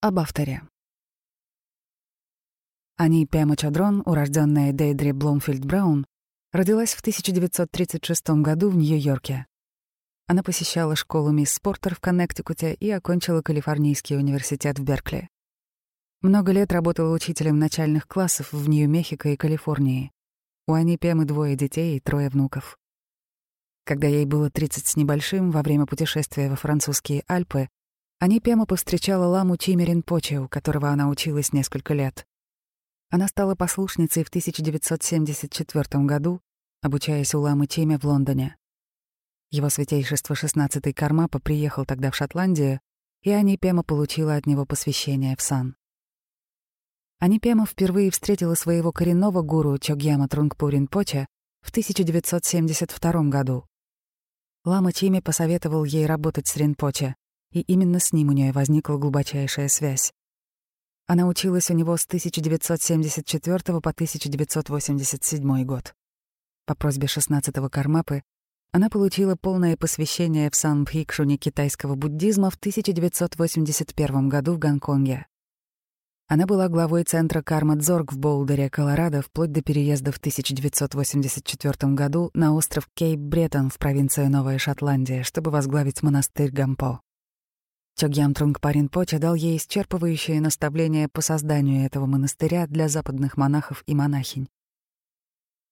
Об авторе. Ани Пема Чадрон, урожденная Дейдри Бломфилд Браун, родилась в 1936 году в Нью-Йорке. Она посещала школу мисс Спортер в Коннектикуте и окончила Калифорнийский университет в Беркли. Много лет работала учителем начальных классов в Нью-Мехико и Калифорнии. У Ани Пемы двое детей и трое внуков. Когда ей было 30 с небольшим, во время путешествия во французские Альпы, Ани Пема повстречала ламу Чимерин Поче, у которого она училась несколько лет. Она стала послушницей в 1974 году, обучаясь у ламы Чиме в Лондоне. Его святейшество XVI Кармапа приехал тогда в Шотландию, и Ани Пема получила от него посвящение в сан. Ани Пема впервые встретила своего коренного гуру Чогьяма Трунгпурин Поча в 1972 году. Лама Чими посоветовал ей работать с Ринпоче, и именно с ним у нее возникла глубочайшая связь. Она училась у него с 1974 по 1987 год. По просьбе 16-го Кармапы она получила полное посвящение в Сан-Бхикшуне китайского буддизма в 1981 году в Гонконге. Она была главой центра Карма-Дзорг в Болдере, Колорадо, вплоть до переезда в 1984 году на остров Кейп-Бреттон в провинцию Новая Шотландия, чтобы возглавить монастырь Гампо. Чогьям Трунгпа Ринпоче дал ей исчерпывающее наставление по созданию этого монастыря для западных монахов и монахинь.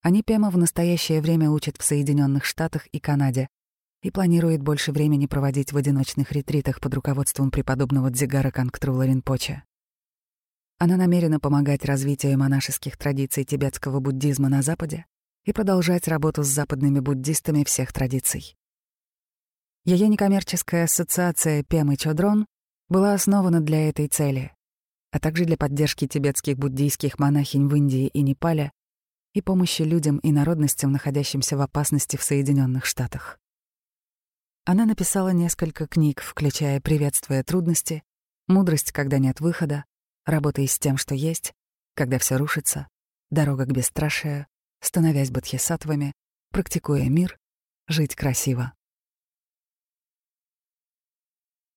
Они прямо в настоящее время учат в Соединенных Штатах и Канаде и планирует больше времени проводить в одиночных ретритах под руководством преподобного Дзигара Кангтрула Ринпоче. Она намерена помогать развитию монашеских традиций тибетского буддизма на Западе и продолжать работу с западными буддистами всех традиций. Ее некоммерческая ассоциация «Пем и Чодрон» была основана для этой цели, а также для поддержки тибетских буддийских монахинь в Индии и Непале и помощи людям и народностям, находящимся в опасности в Соединенных Штатах. Она написала несколько книг, включая «Приветствуя трудности», «Мудрость, когда нет выхода», «Работай с тем, что есть», «Когда все рушится», «Дорога к бесстрашию», «Становясь бодхисаттвами», «Практикуя мир», «Жить красиво».